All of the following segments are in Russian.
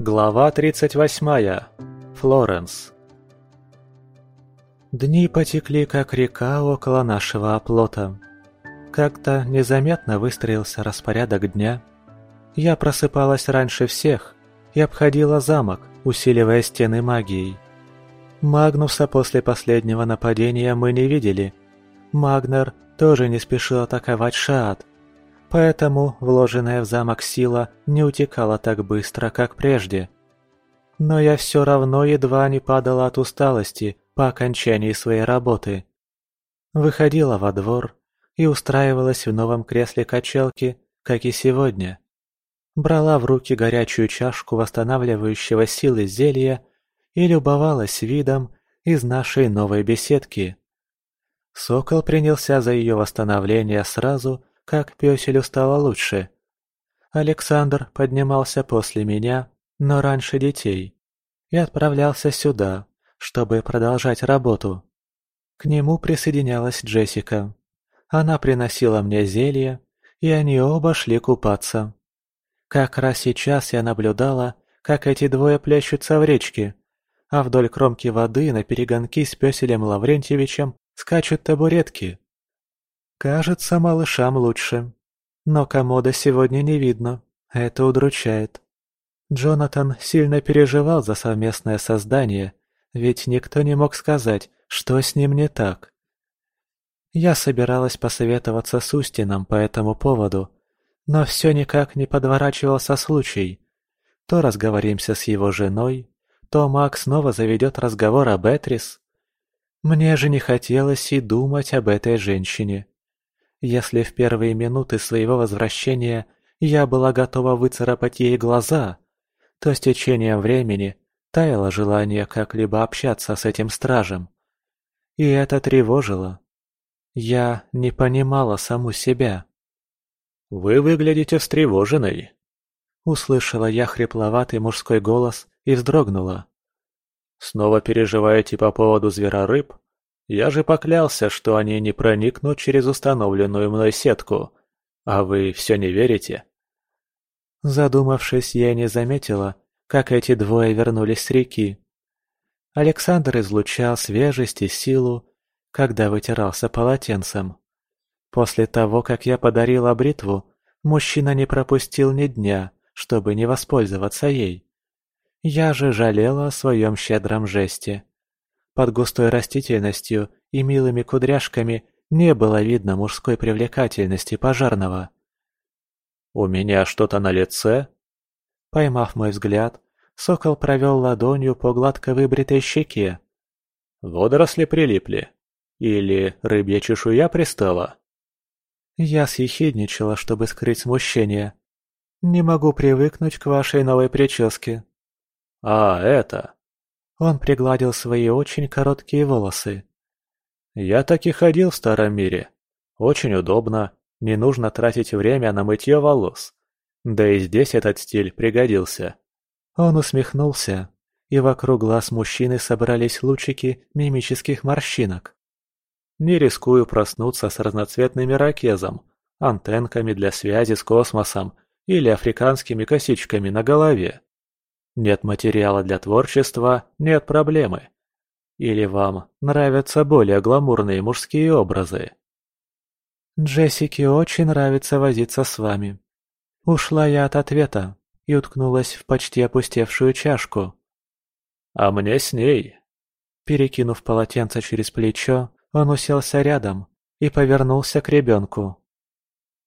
Глава 38. Флоренс. Дни потекли, как река около нашего оплота. Как-то незаметно выстроился распорядок дня. Я просыпалась раньше всех и обходила замок, усиливая стены магией. Магнуса после последнего нападения мы не видели. Магнер тоже не спешил атаковать Шаат, поэтому вложенная в замок сила не утекала так быстро, как прежде. Но я все равно едва не падала от усталости по окончании своей работы. Выходила во двор и устраивалась в новом кресле качалки, как и сегодня. Брала в руки горячую чашку восстанавливающего силы зелья и любовалась видом из нашей новой беседки. Сокол принялся за ее восстановление сразу, как пёселю стало лучше. Александр поднимался после меня, но раньше детей, и отправлялся сюда, чтобы продолжать работу. К нему присоединялась Джессика. Она приносила мне зелье, и они оба шли купаться. Как раз сейчас я наблюдала, как эти двое плещутся в речке, а вдоль кромки воды на перегонки с пёселем Лаврентьевичем скачут табуретки. Кажется, малышам лучше. Но комода сегодня не видно. Это удручает. Джонатан сильно переживал за совместное создание, ведь никто не мог сказать, что с ним не так. Я собиралась посоветоваться с Устином по этому поводу, но все никак не подворачивался случай. То разговоримся с его женой, то Мак снова заведет разговор об Этрис. Мне же не хотелось и думать об этой женщине. Если в первые минуты своего возвращения я была готова выцарапать ей глаза, то с течением времени таяло желание как-либо общаться с этим стражем. И это тревожило. Я не понимала саму себя. «Вы выглядите встревоженной», — услышала я хрипловатый мужской голос и вздрогнула. «Снова переживаете по поводу зверорыб?» Я же поклялся, что они не проникнут через установленную мной сетку. А вы все не верите?» Задумавшись, я не заметила, как эти двое вернулись с реки. Александр излучал свежесть и силу, когда вытирался полотенцем. После того, как я подарила бритву, мужчина не пропустил ни дня, чтобы не воспользоваться ей. Я же жалела о своем щедром жесте. Под густой растительностью и милыми кудряшками не было видно мужской привлекательности пожарного. «У меня что-то на лице?» Поймав мой взгляд, сокол провел ладонью по гладко выбритой щеке. «Водоросли прилипли? Или рыбья чешуя пристала?» Я съехидничала, чтобы скрыть смущение. «Не могу привыкнуть к вашей новой прическе». «А, это...» Он пригладил свои очень короткие волосы. «Я так и ходил в старом мире. Очень удобно, не нужно тратить время на мытье волос. Да и здесь этот стиль пригодился». Он усмехнулся, и вокруг глаз мужчины собрались лучики мимических морщинок. «Не рискую проснуться с разноцветным ирокезом, антенками для связи с космосом или африканскими косичками на голове. Нет материала для творчества – нет проблемы. Или вам нравятся более гламурные мужские образы? Джессике очень нравится возиться с вами. Ушла я от ответа и уткнулась в почти опустевшую чашку. А мне с ней. Перекинув полотенце через плечо, он уселся рядом и повернулся к ребенку.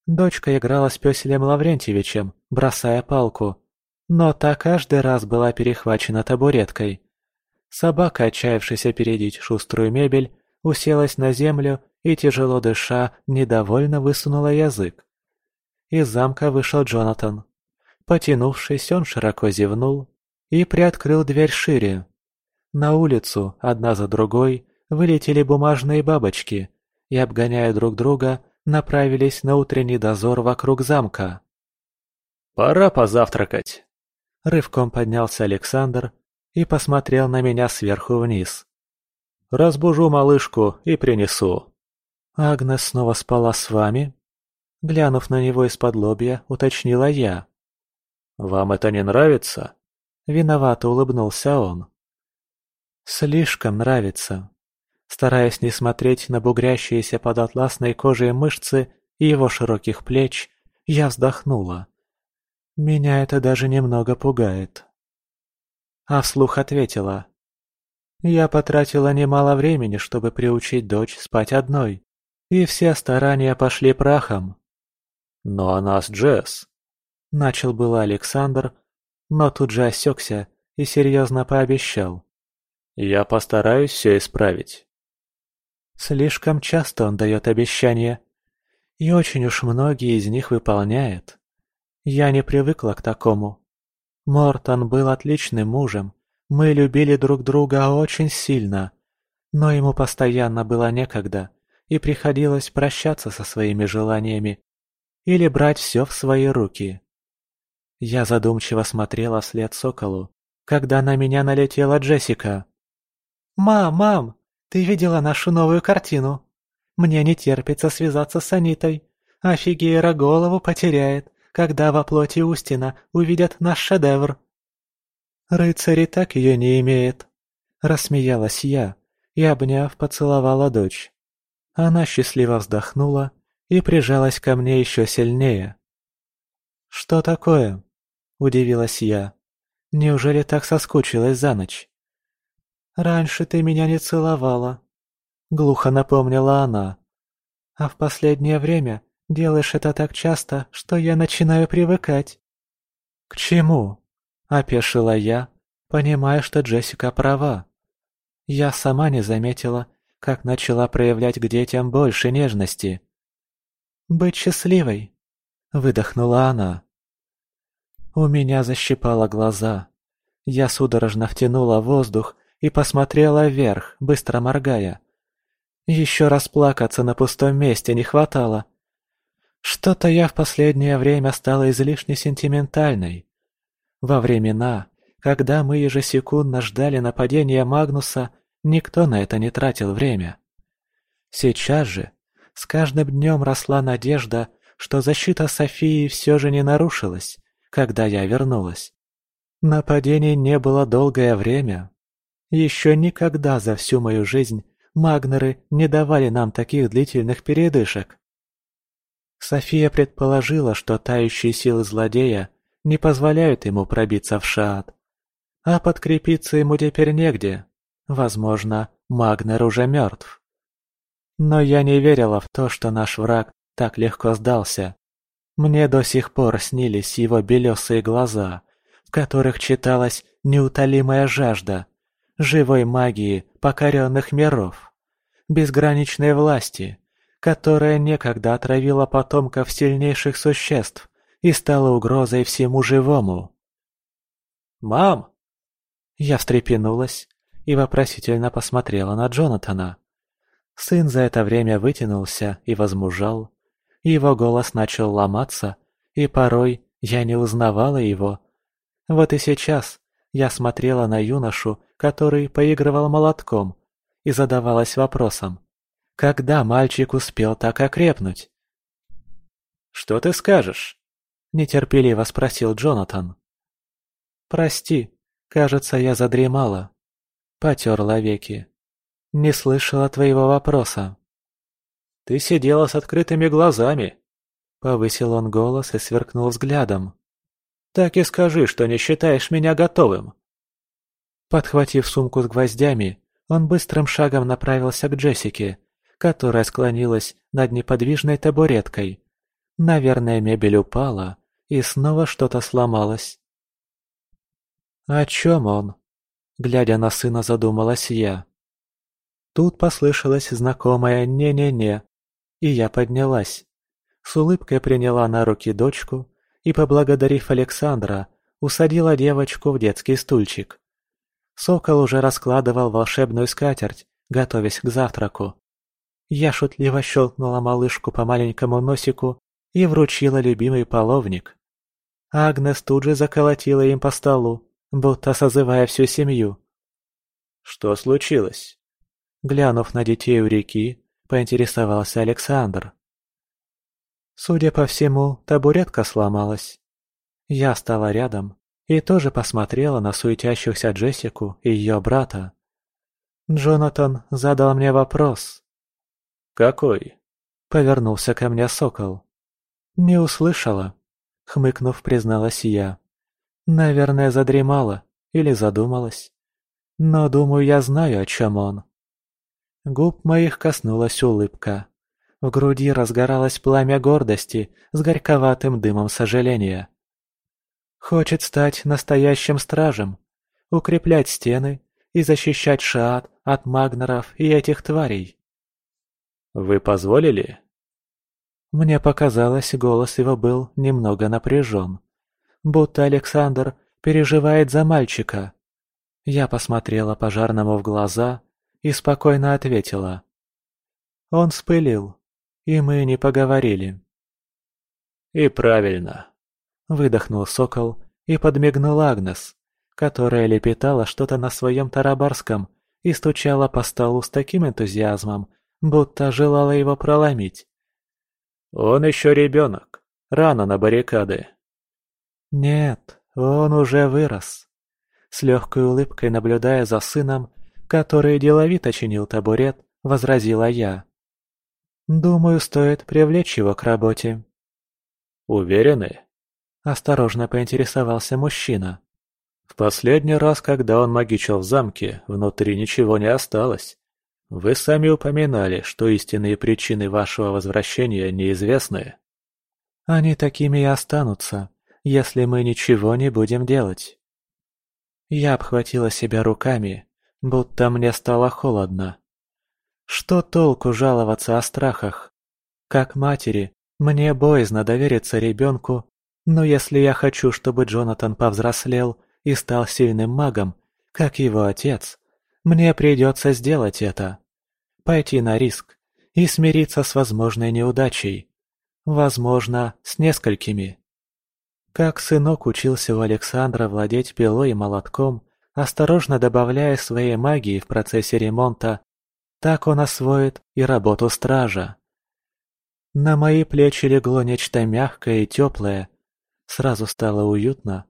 Дочка играла с пёселем Лаврентьевичем, бросая палку, но та каждый раз была перехвачена табуреткой. Собака, отчаявшись опередить шуструю мебель, уселась на землю и, тяжело дыша, недовольно высунула язык. Из замка вышел Джонатан. Потянувшись, он широко зевнул и приоткрыл дверь шире. На улицу, одна за другой, вылетели бумажные бабочки и, обгоняя друг друга, направились на утренний дозор вокруг замка. «Пора позавтракать», Рывком поднялся Александр и посмотрел на меня сверху вниз. «Разбужу малышку и принесу». «Агнес снова спала с вами?» Глянув на него из-под лобья, уточнила я. «Вам это не нравится?» Виновато улыбнулся он. Слишком нравится. Стараясь не смотреть на бугрящиеся под атласной кожей мышцы и его широких плеч, я вздохнула. Меня это даже немного пугает. А вслух ответила. Я потратила немало времени, чтобы приучить дочь спать одной, и все старания пошли прахом. Но она с Джесс. Начал было Александр, но тут же осекся и серьезно пообещал. Я постараюсь все исправить. Слишком часто он дает обещания, и очень уж многие из них выполняет. Я не привыкла к такому. Мортон был отличным мужем, мы любили друг друга очень сильно, но ему постоянно было некогда, и приходилось прощаться со своими желаниями или брать все в свои руки. Я задумчиво смотрела вслед соколу, когда на меня налетела Джессика. «Мам, мам, ты видела нашу новую картину? Мне не терпится связаться с Анитой. Офигеера голову потеряет, когда во плоти Устина увидят наш шедевр». «Рыцарь так ее не имеет», — рассмеялась я и, обняв, поцеловала дочь. Она счастливо вздохнула и прижалась ко мне еще сильнее. «Что такое?» – удивилась я. «Неужели так соскучилась за ночь?» «Раньше ты меня не целовала», – глухо напомнила она. «А в последнее время делаешь это так часто, что я начинаю привыкать». «К чему?» – опешила я, понимая, что Джессика права. Я сама не заметила, как начала проявлять к детям больше нежности. «Быть счастливой», — выдохнула она. У меня защипало глаза. Я судорожно втянула воздух и посмотрела вверх, быстро моргая. Еще раз плакаться на пустом месте не хватало. Что-то я в последнее время стала излишне сентиментальной. Во времена, когда мы ежесекундно ждали нападения Магнуса, Никто на это не тратил время. Сейчас же, с каждым днем росла надежда, что защита Софии все же не нарушилась, когда я вернулась. Нападений не было долгое время. Еще никогда за всю мою жизнь Магнеры не давали нам таких длительных передышек. София предположила, что тающие силы злодея не позволяют ему пробиться в шаат. А подкрепиться ему теперь негде, Возможно, Магнер уже мертв. Но я не верила в то, что наш враг так легко сдался. Мне до сих пор снились его белесые глаза, в которых читалась неутолимая жажда, живой магии покоренных миров, безграничной власти, которая некогда отравила потомков сильнейших существ и стала угрозой всему живому. «Мам!» Я встрепенулась и вопросительно посмотрела на Джонатана. Сын за это время вытянулся и возмужал. Его голос начал ломаться, и порой я не узнавала его. Вот и сейчас я смотрела на юношу, который поигрывал молотком, и задавалась вопросом, когда мальчик успел так окрепнуть? «Что ты скажешь?» – нетерпеливо спросил Джонатан. «Прости, кажется, я задремала», Потерла веки. «Не слышала твоего вопроса». «Ты сидела с открытыми глазами», — повысил он голос и сверкнул взглядом. «Так и скажи, что не считаешь меня готовым». Подхватив сумку с гвоздями, он быстрым шагом направился к Джессике, которая склонилась над неподвижной табуреткой. Наверное, мебель упала, и снова что-то сломалось. «О чем он?» Глядя на сына, задумалась я. Тут послышалось знакомое «не-не-не», и я поднялась. С улыбкой приняла на руки дочку и, поблагодарив Александра, усадила девочку в детский стульчик. Сокол уже раскладывал волшебную скатерть, готовясь к завтраку. Я шутливо щелкнула малышку по маленькому носику и вручила любимый половник. Агнес тут же заколотила им по столу, будто созывая всю семью. «Что случилось?» Глянув на детей у реки, поинтересовался Александр. Судя по всему, табуретка сломалась. Я стала рядом и тоже посмотрела на суетящихся Джессику и ее брата. Джонатан задал мне вопрос. «Какой?» — повернулся ко мне сокол. «Не услышала», — хмыкнув, призналась я. «Наверное, задремала или задумалась. Но, думаю, я знаю, о чем он». Губ моих коснулась улыбка. В груди разгоралось пламя гордости с горьковатым дымом сожаления. Хочет стать настоящим стражем, укреплять стены и защищать Шаат от магнеров и этих тварей. «Вы позволили?» Мне показалось, голос его был немного напряжен, будто Александр переживает за мальчика. Я посмотрела пожарному в глаза и спокойно ответила. Он спылил, и мы не поговорили. «И правильно», — выдохнул сокол и подмигнул Агнес, которая лепетала что-то на своем тарабарском и стучала по столу с таким энтузиазмом, будто желала его проломить. «Он еще ребенок, рано на баррикады». «Нет, он уже вырос», — с легкой улыбкой наблюдая за сыном, который деловито чинил табурет, возразила я. «Думаю, стоит привлечь его к работе». «Уверены?» – осторожно поинтересовался мужчина. «В последний раз, когда он магичил в замке, внутри ничего не осталось. Вы сами упоминали, что истинные причины вашего возвращения неизвестны». «Они такими и останутся, если мы ничего не будем делать». Я обхватила себя руками, будто мне стало холодно. Что толку жаловаться о страхах? Как матери, мне боязно довериться ребенку, но если я хочу, чтобы Джонатан повзрослел и стал сильным магом, как его отец, мне придется сделать это. Пойти на риск и смириться с возможной неудачей. Возможно, с несколькими. Как сынок учился у Александра владеть пилой и молотком, осторожно добавляя своей магии в процессе ремонта, так он освоит и работу стража. На мои плечи легло нечто мягкое и теплое. Сразу стало уютно.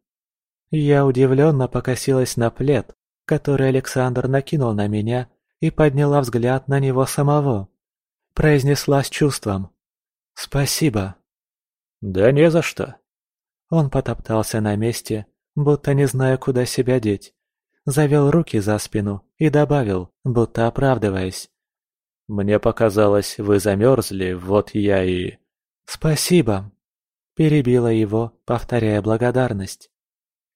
Я удивленно покосилась на плед, который Александр накинул на меня, и подняла взгляд на него самого. Произнесла с чувством. «Спасибо». «Да не за что». Он потоптался на месте, будто не зная, куда себя деть завел руки за спину и добавил, будто оправдываясь. «Мне показалось, вы замерзли, вот я и...» «Спасибо!» – перебила его, повторяя благодарность.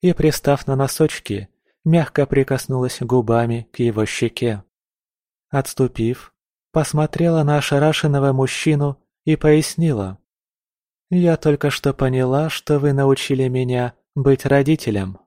И, пристав на носочки, мягко прикоснулась губами к его щеке. Отступив, посмотрела на ошарашенного мужчину и пояснила. «Я только что поняла, что вы научили меня быть родителем».